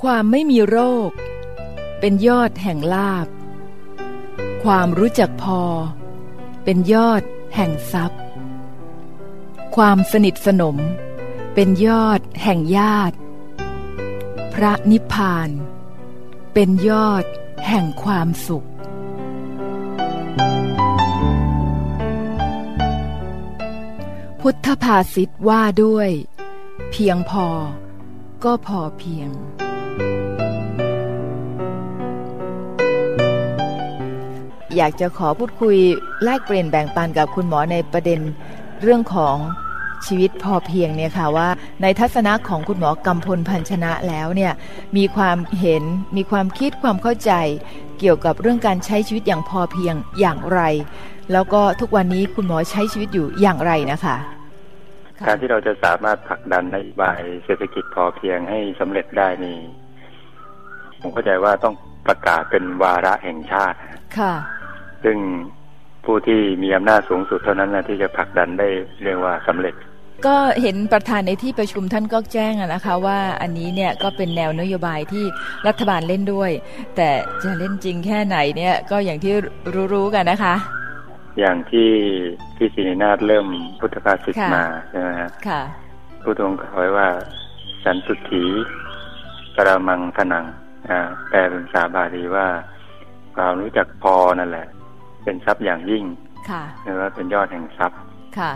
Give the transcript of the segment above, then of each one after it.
ความไม่มีโรค เป็นยอดแห่งลาบ ความรู้จักพอ เป็นยอดแห่งทรัพย์ ความสนิทสนม เป็นยอดแห่งญาติ พระนิพพาน เป็นยอดแห่งความสุข พุทธภาษิตว่าด้วย เพียงพอก็พอเพียง อยากจะขอพูดคุยแลกเปลี่ยนแบ่งปันกับคุณหมอในประเด็นเรื่องของชีวิตพอเพียงเนี่ยค่ะว่า ในทัศนะของคุณหมอกำพลพันชนะแล้วเนี่ยมีความเห็นมีความคิดความเข้าใจเกี่ยวกับเรื่องการใช้ชีวิตอย่างพอเพียงอย่างไร แล้วก็ทุกวันนี้คุณหมอใช้ชีวิตอยู่อย่างไรนะคะการที่เราจะสามารถผลักดันนโยบายเศรษฐกิจพอเพียงให้สำเร็จได้นี่ ผมเข้าใจว่าต้องประกาศเป็นวาระแห่งชาติ ค่ะ ซึ่งผู้ที่มีอำนาจสูงสุดเท่านั้นนะที่จะผลักดันได้เรียกว่าสำเร็จ ก็เห็นประธานในที่ประชุมท่านก็แจ้งนะคะ ว่าอันนี้เนี่ยก็เป็นแนวนโยบายที่รัฐบาลเล่นด้วย แต่จะเล่นจริงแค่ไหนเนี่ยก็อย่างที่รู้ๆกันนะคะ อย่างที่ที่ศิรินาถเริ่มพุทธภาษิตค่ะมาใช่ไหมฮะค่ะผู้ทรงกล่าวไว้ว่า สันตุถีกระมังทนังอ่า แปลเป็นภาษาบาลีว่าความรู้จักพอนั่นแหละ เป็นทรัพย์อย่างยิ่งค่ะหรือว่าเป็นยอดแห่งทรัพย์ค่ะ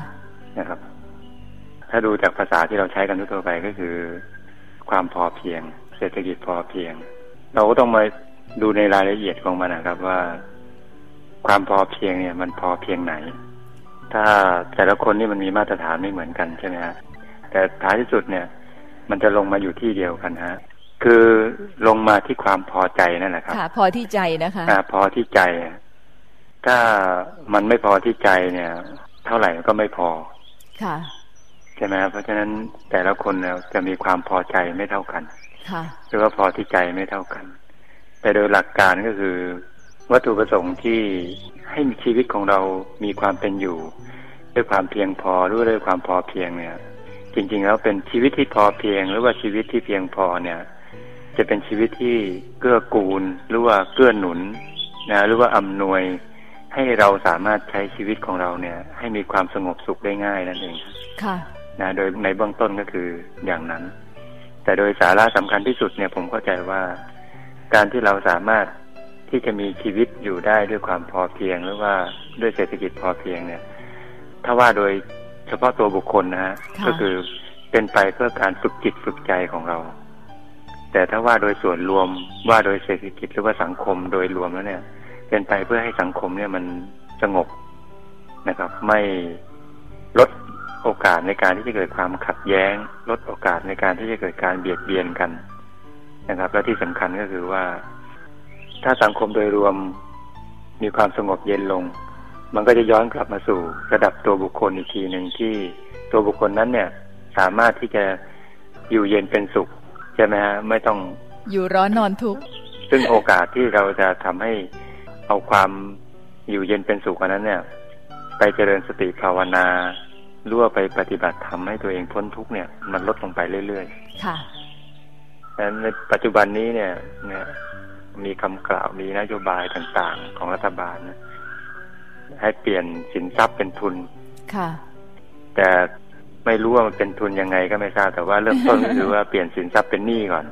นะครับ ถ้าดูจากภาษาที่เราใช้กันทั่วๆไปก็คือ ความพอเพียง เศรษฐกิจพอเพียง เราก็ต้องมาดูในรายละเอียดของมันนะครับว่า ความพอเพียงเนี่ย มันพอเพียงไหน ถ้าแต่ละคนนี่มันมีมาตรฐานไม่เหมือนกันใช่ไหมฮะแต่ท้ายที่สุดเนี่ย มันจะลงมาอยู่ที่เดียวกันฮะ คือลงมาที่ความพอใจนั่นแหละครับค่ะพอที่ใจนะคะอ่าพอที่ใจอะถ้ามันไม่พอที่ใจเนี่ย เท่าไหร่ก็ไม่พอ ค่ะใช่ไหมครับเพราะฉะนั้นแต่ละคนเนี่ยจะมีความพอใจไม่เท่ากัน ค่ะหรือว่าพอที่ใจไม่เท่ากัน แต่โดยหลักการก็คือ วัตถุประสงค์ที่ให้ชีวิตของเรามีความเป็นอยู่ ด้วยความเพียงพอหรือว่าด้วยความพอเพียงเนี่ย จริง ๆ แล้วเป็นชีวิตที่พอเพียง หรือว่าชีวิตที่เพียงพอเนี่ย จะเป็นชีวิตที่เกื้อกูลหรือว่าเกื้อหนุนนะหรือว่าอำนวยให้เราสามารถใช้ชีวิตของเราเนี่ย ให้มีความสงบสุขได้ง่ายนั่นเองค่ะนะโดยในเบื้องต้นก็คืออย่างนั้น แต่โดยสาระสำคัญที่สุดเนี่ยผมเข้าใจว่า การที่เราสามารถที่จะมีชีวิตอยู่ได้ด้วยความพอเพียง หรือว่าด้วยเศรษฐกิจพอเพียงเนี่ย ถ้าว่าโดยเฉพาะตัวบุคคลนะฮะค่ะก็คือเป็นไปเพื่อการฝึกจิตฝึกใจของเรา แต่ถ้าว่าโดยส่วนรวมว่าโดยเศรษฐกิจหรือว่าสังคมโดยรวมแล้วเนี่ย เป็นไปเพื่อให้สังคมเนี่ยมันสงบนะครับ ไม่ลดโอกาสในการที่จะเกิดความขัดแย้ง ลดโอกาสในการที่จะเกิดการเบียดเบียนกันนะครับ และที่สำคัญก็คือว่า ถ้าสังคมโดยรวมมีความสงบเย็นลง มันก็จะย้อนกลับมาสู่ระดับตัวบุคคลอีกทีหนึ่งที่ตัวบุคคลนั้นเนี่ย สามารถที่จะอยู่เย็นเป็นสุข ใช่ไหมฮะไม่ต้องอยู่ร้อนนอนทุกข์ซึ่งโอกาสที่เราจะทำให้เอาความอยู่เย็นเป็นสุขอันนั้นเนี่ย ไปเจริญสติภาวนาหรือว่าไปปฏิบัติทำให้ตัวเองพ้นทุกข์เนี่ย มันลดลงไปเรื่อยค่ะๆดังนั้นในปัจจุบันนี้เนี่ยเนี่ยมีคำกล่าวมีนโยบายต่างๆ ของรัฐบาลนะให้เปลี่ยนสินทรัพย์เป็นทุน ค่ะ แต่ ไม่รู้ว่ามันเป็นทุนยังไงก็ไม่ทราบแต่ว่าเริ่มต้นก็คือว่าเปลี่ยนสินทรัพย์เป็นหนี้ก่อน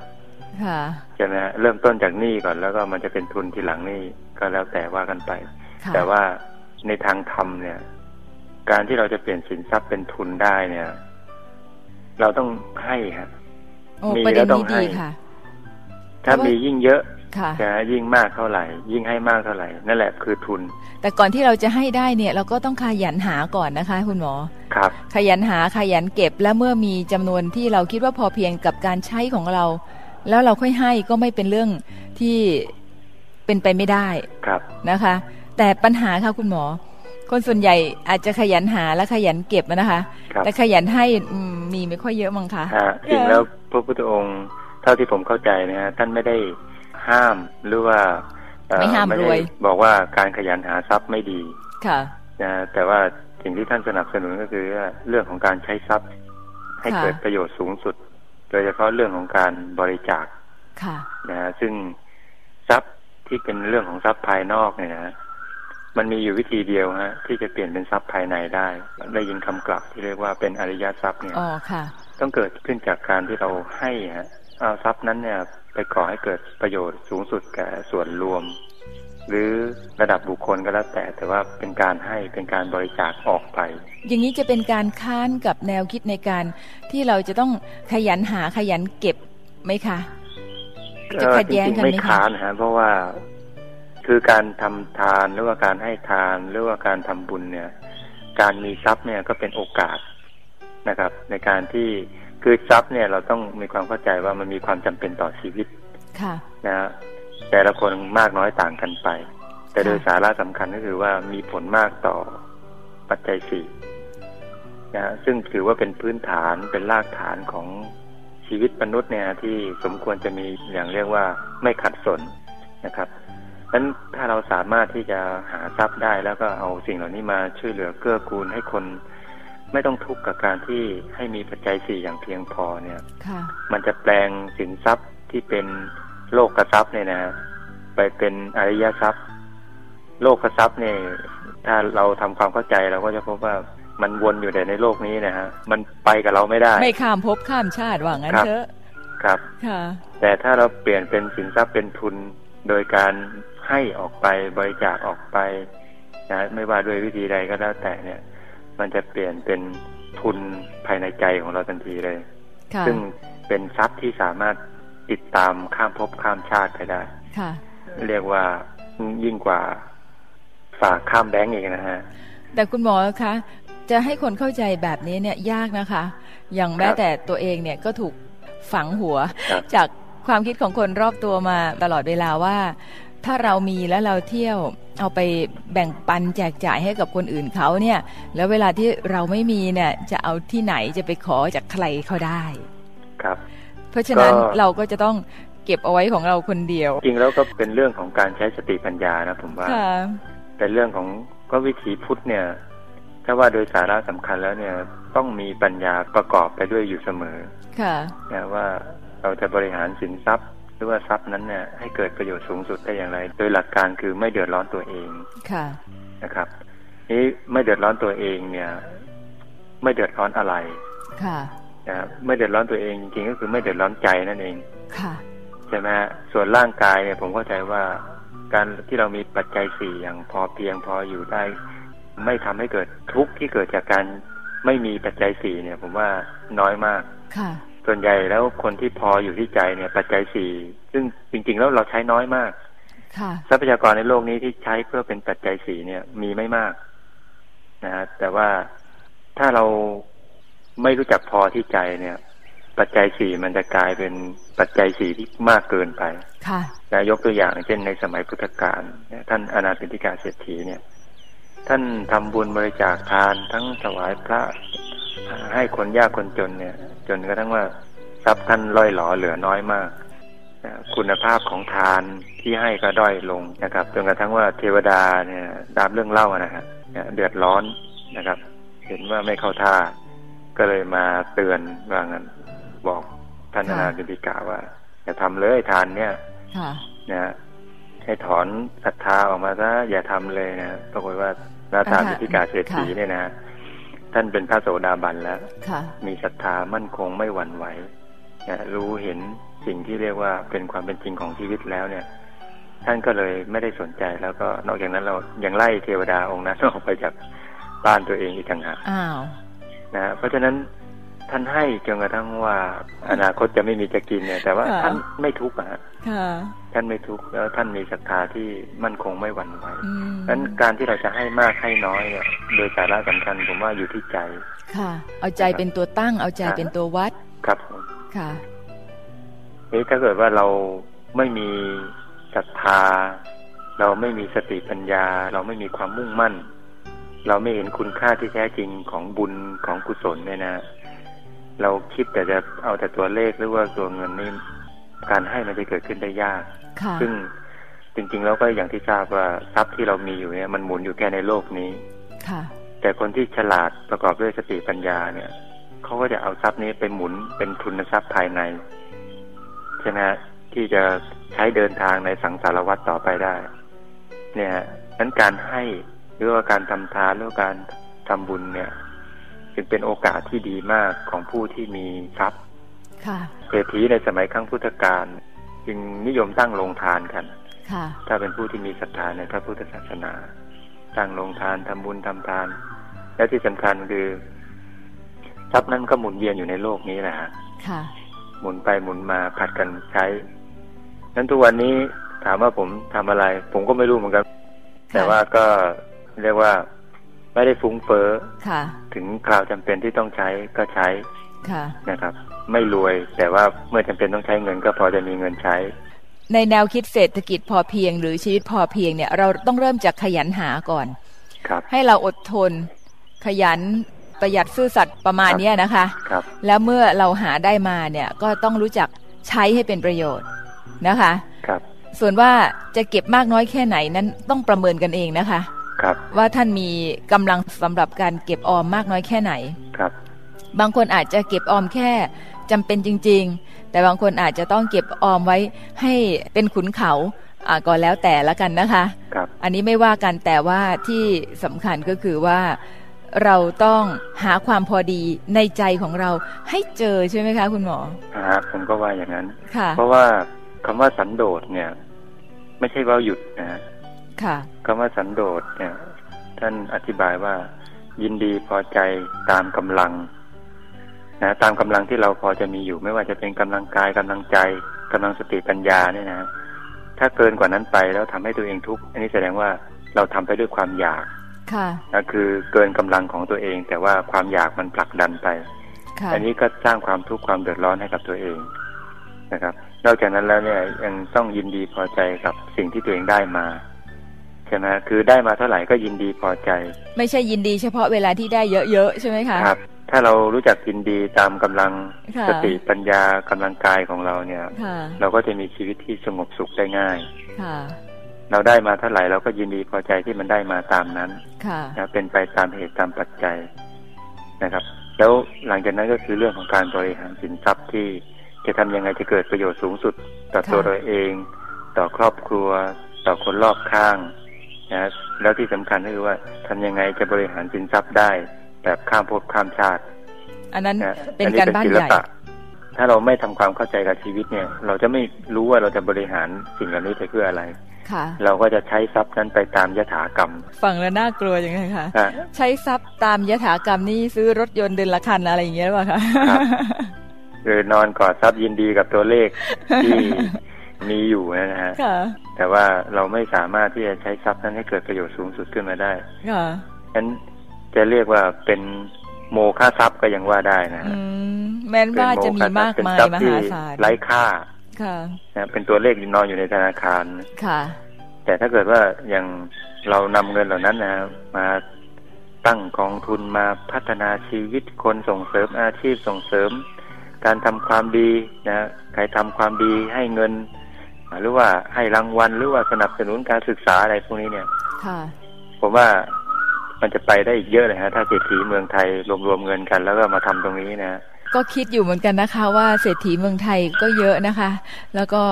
ค่ะใช่ไหมฮะเริ่มต้นจากหนี้ก่อนแล้วก็มันจะเป็นทุนทีหลังหนี้ก็แล้วแต่ว่ากันไปค่ะแต่ว่าในทางธรรมเนี่ย การที่เราจะเปลี่ยนสินทรัพย์เป็นทุนได้เนี่ย เราต้องให้ครับโอ้มีประเด็นแล้วต้องนี้ดีให้ค่ะถ้าเพราะว่ามีมียิ่งเยอะ ค่ะจะยิ่งมากเท่าไหร่ ยิ่งให้มากเท่าไหร่ นั่นแหละคือทุน แต่ก่อนที่เราจะให้ได้เนี่ย เราก็ต้องขยันหาก่อนนะคะ คุณหมอครับ ขยันหาขยันเก็บและเมื่อมีจำนวนที่เราคิดว่าพอเพียงกับการใช้ของเรา แล้วเราค่อยให้ก็ไม่เป็นเรื่องที่เป็นไปไม่ได้ครับนะคะ แต่ปัญหาค่ะคุณหมอ คนส่วนใหญ่อาจจะขยันหาและขยันเก็บนะคะครับแต่ขยันให้อืมมีไม่ค่อยเยอะมั้งคะฮะจริงแล้วพระพุทธองค์เท่าที่ผมเข้าใจนะฮะท่านไม่ได้ ห้ามหรือว่าเอ่อไม่ห้ามด้รวยบอกว่าการขยันหาทรัพย์ไม่ดี ค่ะนะแต่ว่าสิ่งที่ท่านสนับสนุนก็คือว่าเรื่องของการใช้ทรัพย์ ให้ค่ะเกิดประโยชน์สูงสุด โดยเฉพาะเรื่องของการบริจาคค่ะนะฮะซึ่งทรัพย์ที่เป็นเรื่องของทรัพย์ภายนอกเนี่ยนะมันมีอยู่วิธีเดียวฮะที่จะเปลี่ยนเป็นทรัพย์ภายในได้ ได้ยินคำกลับที่เรียกว่าเป็นอริยทรัพย์เนี่ยอ๋อค่ะ ต้องเกิดขึ้นจากการที่เราให้ฮะเอาทรัพย์นั้นเนี่ย ไปก่อให้เกิดประโยชน์สูงสุดแก่ส่วนรวม หรือระดับบุคคลก็แล้วแต่แต่ว่าเป็นการให้เป็นการบริจาคออกไป อย่างนี้จะเป็นการค้านกับแนวคิดในการที่เราจะต้องขยันหาขยันเก็บไหมคะจะขัดแย้งกันไหมคะไม่ค้านฮะเพราะว่าคือการทำทานหรือว่าการให้ทานหรือว่าการทำบุญเนี่ย การมีทรัพย์เนี่ยก็เป็นโอกาสนะครับ ในการที่ คือทรัพย์เนี่ยเราต้องมีความเข้าใจว่ามันมีความจำเป็นต่อชีวิตค่ะนะแต่ละคนมากน้อยต่างกันไป แต่โดยสาระสำคัญก็คือว่ามีผลมากต่อปัจจัยสี่นะซึ่งถือว่าเป็นพื้นฐานเป็นรากฐานของชีวิตมนุษย์เนี่ยที่สมควรจะมีอย่างเรียกว่าไม่ขัดสนนะครับนั้นถ้าเราสามารถที่จะหาทรัพย์ได้แล้วก็เอาสิ่งเหล่านี้มาช่วยเหลือเกื้อกูลให้คน ไม่ต้องทุกข์กับการที่ให้มีปัจจัยสี่อย่างเพียงพอเนี่ยมันจะแปลงสินทรัพย์ที่เป็นโลกกระทรัพย์เนี่ยนะไปเป็นอริยทรัพย์ โลกกระทรัพย์เนี่ยถ้าเราทำความเข้าใจเราก็จะพบว่ามันวนอยู่แต่ในโลกนี้นะฮะมันไปกับเราไม่ได้ ไม่ข้ามภพข้ามชาติว่างั้นเถอะครับค่ะแต่ถ้าเราเปลี่ยนเป็นสินทรัพย์เป็นทุนโดยการให้ออกไปบริจาคออกไปนะไม่ว่าด้วยวิธีใดก็แล้วแต่เนี่ย มันจะเปลี่ยนเป็นทุนภายในใจของเราทันทีเลย ซึ่งเป็นทรัพย์ที่สามารถติดตามข้ามภพข้ามชาติไปได้เรียกว่ายิ่งกว่าฝากข้ามแบงก์อีกนะฮะ แต่คุณหมอคะ จะให้คนเข้าใจแบบนี้เนี่ยยากนะคะ อย่างแม้แต่ตัวเองเนี่ยก็ถูกฝังหัว จากความคิดของคนรอบตัวมาตลอดเวลาว่า ถ้าเรามีแล้วเราเที่ยวเอาไปแบ่งปันแจกจ่ายให้กับคนอื่นเขาเนี่ย แล้วเวลาที่เราไม่มีเนี่ยจะเอาที่ไหนจะไปขอจากใครเขาได้ครับ เพราะฉะนั้นเราก็จะต้องเก็บเอาไว้ของเราคนเดียว จริงแล้วก็เป็นเรื่องของการใช้สติปัญญานะผมว่าแต่เรื่องของก็วิถีพุทธเนี่ยถ้าว่าโดยสาระสำคัญแล้วเนี่ยต้องมีปัญญาประกอบไปด้วยอยู่เสมอ ค่ะนะว่าเราจะบริหารสินทรัพย์ รือว่าทรัพย์นั้นเนี่ยให้เกิดประโยชน์สูงสุดได้อย่างไร โดยหลักการคือไม่เดือดร้อนตัวเองค่ะนะครับ นี้ไม่เดือดร้อนตัวเองเนี่ย ไม่เดือดร้อนอะไร ค่ะนะไม่เดือดร้อนตัวเองจริงๆก็คือไม่เดือดร้อนใจนั่นเอง ค่ะใช่ไหมส่วนร่างกายเนี่ย ผมเข้าใจว่าการที่เรามีปัจจัยสี่อย่างพอเพียงพออยู่ได้ ไม่ทำให้เกิดทุกข์ที่เกิดจากการไม่มีปัจจัยสี่เนี่ย ผมว่าน้อยมาก ค่ะ ส่วนใหญ่แล้วคนที่พออยู่ที่ใจเนี่ย ปัจจัยสี่ซึ่งจริง ๆ แล้วเราใช้น้อยมากทรัพยากรในโลกนี้ที่ใช้เพื่อเป็นปัจจัยสี่เนี่ย มีไม่มากนะฮะแต่ว่าถ้าเราไม่รู้จักพอที่ใจเนี่ย ปัจจัยสี่มันจะกลายเป็นปัจจัยสี่ที่มากเกินไปค่ะนะยกตัวอย่างเช่นในสมัยพุทธกาลท่านอนาติกาเศรษฐีเนี่ย ท่านทำบุญบริจาคทานทั้งถวายพระ ให้คนยากคนจนเนี่ย จนกระทั่งว่าทรัพย์ท่านล่อยหลอเหลือน้อยมากคุณภาพของทานที่ให้ก็ด้อยลงนะครับจนกระทั่งว่าเทวดาเนี่ยตามเรื่องเล่านะฮะเดือดร้อนนะครับ เห็นว่าไม่เข้าท่า ก็เลยมาเตือนว่างั้นบอกท่านนาบิกาว่าอย่าทำเลยทานเนี่ยนะให้ถอนศรัทธาออกมาซะอย่าทำเลยนะปรากฏว่านาตาบิกาเศรษฐีเนี่ยนะ ท่านเป็นพระโสดาบันแล้วมีศรัทธามั่นคงไม่หวั่นไหวรู้เห็นสิ่งที่เรียกว่าเป็นความเป็นจริงของชีวิตแล้วเนี่ย ท่านก็เลยไม่ได้สนใจแล้วก็นอกจากนั้นเรายังไล่เทวดาองค์นั้นออกไปจากบ้านตัวเองอีกต่างหากนะเพราะฉะนั้น ท่านให้จนกระทั่งว่า อนาคตจะไม่มีจะกินเนี่ย แต่ว่าท่านไม่ทุกข์อะท่านไม่ทุกข์แล้วท่านมีศรัทธาที่มั่นคงไม่หวั่นไหวนั้นการที่เราจะให้มากให้น้อยเนี่ยโดยสาระสำคัญผมว่าอยู่ที่ใจ ค่ะ เอาใจเป็นตัวตั้ง เอาใจเป็นตัววัด ครับค่ะนี่ถ้าเกิดว่าเราไม่มีศรัทธา เราไม่มีสติปัญญา เราไม่มีความมุ่งมั่น เราไม่เห็นคุณค่าที่แท้จริงของบุญของกุศลเนี่ยนะ เราคิดแต่จะเอาแต่ตัวเลขหรือว่าตัวเงินนี่การให้มันจะเกิดขึ้นได้ยาก ซึ่งจริงๆแล้วก็อย่างที่ทราบว่าทรัพย์ที่เรามีอยู่เนี่ยมันหมุนอยู่แค่ในโลกนี้ค่ะ แต่คนที่ฉลาดประกอบด้วยสติปัญญาเนี่ยเขาก็จะเอาทรัพย์นี้ไปหมุนเป็นทุนทรัพย์ภายในใช่ไหมที่จะใช้เดินทางในสังสารวัฏต่อไปได้ เนี่ยนั้นการให้หรือว่าการทำทานหรือว่าการทำบุญเนี่ย จึงเป็นโอกาสที่ดีมากของผู้ที่มีทรัพย์ค่ะเศรษฐีในสมัยครั้งพุทธกาลจึงนิยมตั้งโรงทานกันค่ะถ้าเป็นผู้ที่มีศรัทธาในพระพุทธศาสนา ตั้งโรงทานทำบุญทำทาน และที่สำคัญคือทรัพย์นั้นก็หมุนเวียนอยู่ในโลกนี้แหละฮะค่ะ หมุนไปหมุนมาผัดกันใช้ นั้นทุกวันนี้ถามว่าผมทำอะไร ผมก็ไม่รู้เหมือนกัน แต่ว่าก็เรียกว่า ไม่ได้ฟุ้งเฟ้อค่ะถึงคราวจำเป็นที่ต้องใช้ก็ใช้ค่ะนะครับ ไม่รวยแต่ว่าเมื่อจำเป็นต้องใช้เงินก็พอจะมีเงินใช้ ในแนวคิดเศรษฐกิจพอเพียง หรือชีวิตพอเพียงเนี่ย เราต้องเริ่มจากขยันหาก่อนครับให้เราอดทน ขยันประหยัดซื่อสัตย์ประมาณเนี้ยนะคะครับแล้วเมื่อเราหาได้มาเนี่ยก็ต้องรู้จักใช้ให้เป็นประโยชน์นะคะครับส่วนว่าจะเก็บมากน้อยแค่ไหนนั้นต้องประเมินกันเองนะคะ ครับ ว่าท่านมีกำลังสำหรับการเก็บออมมากน้อยแค่ไหนครับ บางคนอาจจะเก็บออมแค่จำเป็นจริง ๆ แต่บางคนอาจจะต้องเก็บออมไว้ให้เป็นขุนเขาอ่าก็แล้วแต่ละกันนะคะครับอันนี้ไม่ว่ากันแต่ว่าที่สำคัญก็คือว่าเราต้องหาความพอดีในใจของเราให้เจอใช่ไหมคะคุณหมออ่าผมก็ว่าอย่างนั้นค่ะเพราะว่าคำว่าสันโดษเนี่ย ไม่ใช่ว่าหยุดนะฮะ ค่ะคำว่าสันโดษเนี่ย ท่านอธิบายว่า ยินดีพอใจตามกำลังนะตามกำลังที่เราพอจะมีอยู่ ไม่ว่าจะเป็นกำลังกายกำลังใจกำลังสติปัญญาเนี่ยนะถ้าเกินกว่านั้นไปแล้วทำให้ตัวเองทุกข์อันนี้แสดงว่าเราทำไปด้วยความอยากค่ะนะคือเกินกำลังของตัวเอง แต่ว่าความอยากมันผลักดันไปค่ะอันนี้ก็สร้างความทุกข์ความเดือดร้อนให้กับตัวเองนะครับ นอกจากนั้นแล้วเนี่ยยังต้องยินดีพอใจกับสิ่งที่ตัวเองได้มาใช่ไหมคือได้มาเท่าไหร่ก็ยินดีพอใจ ไม่ใช่ยินดีเฉพาะเวลาที่ได้เยอะๆใช่ไหมคะครับ ถ้าเรารู้จักยินดีตามกำลังค่ะสติปัญญากำลังกายของเราเนี่ยค่ะเราก็จะมีชีวิตที่สงบสุขได้ง่ายค่ะเราได้มาเท่าไหร่เราก็ยินดีพอใจที่มันได้มาตามนั้นค่ะนะเป็นไปตามเหตุตามปัจจัยนะครับ แล้วหลังจากนั้นก็คือเรื่องของการบริหารสินทรัพย์ที่จะทำยังไงจะเกิดประโยชน์สูงสุด ต่อค่ะตัวเราเอง ต่อครอบครัว ต่อคนรอบข้าง นะแล้วที่สำคัญก็คือว่าทำยังไงจะบริหารสินทรัพย์ได้ แบบข้ามภพข้ามชาติ อันนั้นนะเป็นอัการบ้านศิลใหญ่ปะถ้าเราไม่ทำความเข้าใจกับชีวิตเนี่ย เราจะไม่รู้ว่าเราจะบริหารสิ่งเหล่านี้ไปเพื่ออะไรค่ะเราก็จะใช้ทรัพย์นั้นไปตามยถากรรม ฟังแล้วน่ากลัวอย่างไงคะนะใช้ทรัพย์ตามยถากรรมนี่ซื้อรถยนต์เดือนละคันอะไรอย่างเงี้ยหรือเปล่าคะครับคือนอนกอดทรัพย์ยินดีกับตัวเลขที่ มีอยู่นะฮะค่ะแต่ว่าเราไม่สามารถที่จะใช้ทรัพย์นั้นให้เกิดประโยชน์สูงสุดขึ้นมาได้ค่ะฉะนั้นจะเรียกว่าเป็นโมฆะทรัพย์ก็ยังว่าได้นะอืฮะมแม้นว่าจะมีเป็นโฆมากทรัพย์มายเป็นทรัพมย์ที่หาศาลไร้ค่าค่ะนะเป็นตัวเลขนอนอยู่ในธนาคารค่ะ แต่ถ้าเกิดว่าอย่างเรานำเงินเหล่านั้นนะมาตั้งกองทุนมาพัฒนาชีวิตคนส่งเสริมอาชีพส่งเสริม การทำความดีนะใครทำความดีให้เงิน หรือว่าให้รางวัลหรือว่าสนับสนุนการศึกษาอะไรพวกนี้เนี่ย ค่ะ ผมว่ามันจะไปได้อีกเยอะเลยฮะถ้าเศรษฐีเมืองไทยรวมๆเงินกัน แล้วก็มาทำตรงนี้นะก็คิดอยู่เหมือนกันนะคะ ว่าเศรษฐีเมืองไทยก็เยอะนะคะ แล้วก็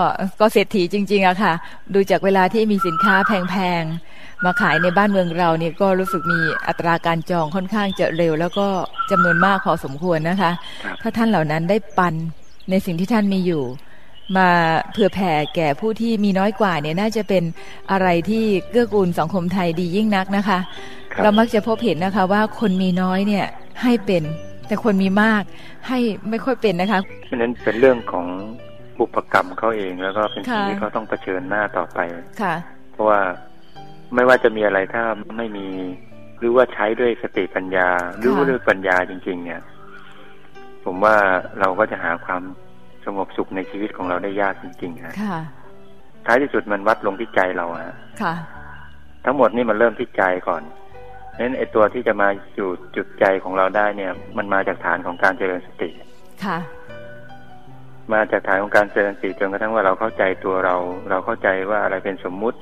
ก็เศรษฐีจริง ๆอะค่ะ ดูจากเวลาที่มีสินค้าแพงๆมาขายในบ้านเมืองเราเนี่ยก็รู้สึกมีอัตราการจองค่อนข้างจะเร็ว แล้วก็จำนวนมากพอสมควรนะคะครับถ้าท่านเหล่านั้นได้ปันในสิ่งที่ท่านมีอยู่ มาเผื่อแผ่แก่ผู้ที่มีน้อยกว่าเนี่ยน่าจะเป็นอะไรที่เกื้อกูลสังคมไทยดียิ่งนักนะคะครับเรามักจะพบเห็นนะคะว่าคนมีน้อยเนี่ยให้เป็น แต่คนมีมากให้ไม่ค่อยเป็นนะคะฉะนั้นเป็นเรื่องของบุพกรรมเขาเองแล้วก็เป็นสิ่งค่ะที่เขาต้องเผชิญหน้าต่อไปค่ะ เพราะว่าไม่ว่าจะมีอะไรถ้าไม่มีหรือว่าใช้ด้วยสติปัญญาหรือว่าด้วยปัญญาจริง ๆ เนี่ย ผมว่าเราก็จะหาความ สงบสุขในชีวิตของเราได้ยากจริงๆฮะค่ะ ท้ายที่สุดมันวัดลงที่ใจเราฮะค่ะ ทั้งหมดนี่มันเริ่มที่ใจก่อนนั้นไอตัวที่จะมาอยู่จุดใจของเราได้เนี่ย มันมาจากฐานของการเจริญสติ ค่ะ มาจากฐานของการเจริญสติจนกระทั่งว่าเราเข้าใจตัวเรา เราเข้าใจว่าอะไรเป็นสมมุติ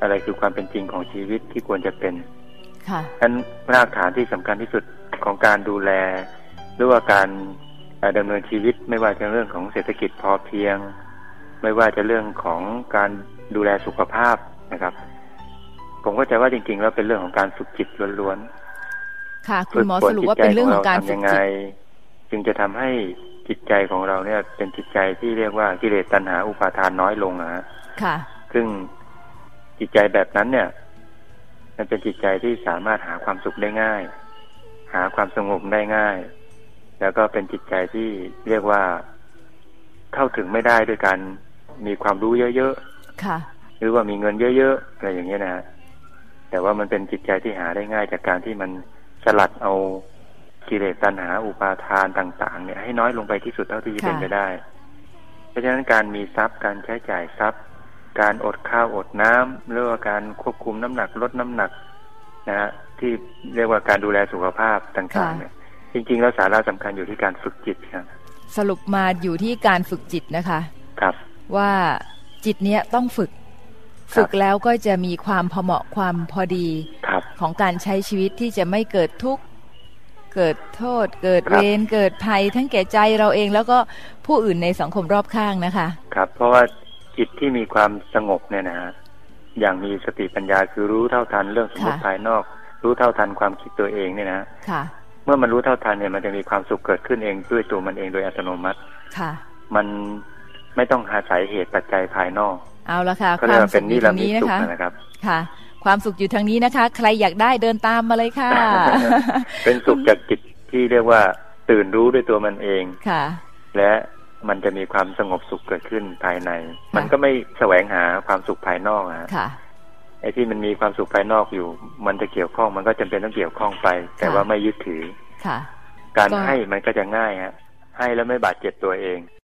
อะไรคือความเป็นจริงของชีวิตที่ควรจะเป็น ค่ะนั้นรากฐานที่สำคัญที่สุดของการดูแล หรือว่าการเอ่อ ดำเนินชีวิตไม่ว่าจะเรื่องของเศรษฐกิจพอเพียง ไม่ว่าจะเรื่องของการดูแลสุขภาพนะครับ ผมก็จะว่าจริงๆแล้วเป็นเรื่องของการฝึกจิตล้วนๆค่ะคุณหมอสรุปว่าเป็นเรื่องของการฝึกจิตจึงจะทำให้จิตใจของเราเนี่ย เป็นจิตใจที่เรียกว่ากิเลสตัณหาอุปาทานน้อยลงนะค่ะ ซึ่งจิตใจแบบนั้นเนี่ย มันเป็นจิตใจที่สามารถหาความสุขได้ง่าย หาความสงบได้ง่าย แล้วก็เป็นจิตใจที่เรียกว่าเข้าถึงไม่ได้ด้วยการมีความรู้เยอะๆค่ะ หรือว่ามีเงินเยอะๆอะไรอย่างเงี้ยนะแต่ว่ามันเป็นจิตใจที่หาได้ง่ายจากการที่มันสลัดเอากิเลสตัณหาอุปาทานต่าง ๆ เนี่ยให้น้อยลงไปที่สุดเท่าที่จะเป็นไปได้ เพราะฉะนั้นการมีทรัพย์การใช้จ่ายทรัพย์ การอดข้าวอดน้ำหรือว่าการควบคุมน้ำหนักลดน้ำหนักนะฮะที่เรียกว่าการดูแลสุขภาพต่างๆเนี่ย จริง ๆ แล้วสาระสำคัญอยู่ที่การฝึกจิตครับ สรุปมาอยู่ที่การฝึกจิตนะคะ ครับ ว่าจิตเนี้ยต้องฝึก ฝึกแล้วก็จะมีความพอเหมาะความพอดีของการใช้ชีวิตที่จะไม่เกิดทุกข์เกิดโทษ เกิดเวรเกิดภัย ทั้งแก่ใจเราเองแล้วก็ผู้อื่นในสังคมรอบข้างนะคะ ครับ เพราะว่าจิตที่มีความสงบเนี่ยนะฮะอย่างมีสติปัญญาคือรู้เท่าทันเรื่องสมมติภายนอก รู้เท่าทันความคิดตัวเองเนี่ยนะค่ะ มื่อมันรู้เท่าทันเนี่ยมันจะมีความสุขเกิดขึ้นเองด้วยตัวมันเองโดยอัตโนมัติ ค่ะ มันไม่ต้องหาสายเหตุปัจจัยภายนอก เอาละค่ะความสุขอยู่ทางนี้นะคะนะครับ ค่ะ ความสุขอยู่ทางนี้นะคะ ใครอยากได้เดินตามมาเลยค่ะ เป็นสุขจากจิตที่เรียกว่าตื่นรู้ด้วยตัวมันเองค่ะ และมันจะมีความสงบสุขเกิดขึ้นภายใน มันก็ไม่แสวงหาความสุขภายนอกอะค่ะ ไอ้ที่มันมีความสุขภายนอกอยู่ มันจะเกี่ยวข้องมันก็จำเป็นต้องเกี่ยวข้องไป แต่ว่าไม่ยึดถือค่ะ การให้มันก็จะง่ายฮะให้แล้วไม่บาดเจ็บตัวเอง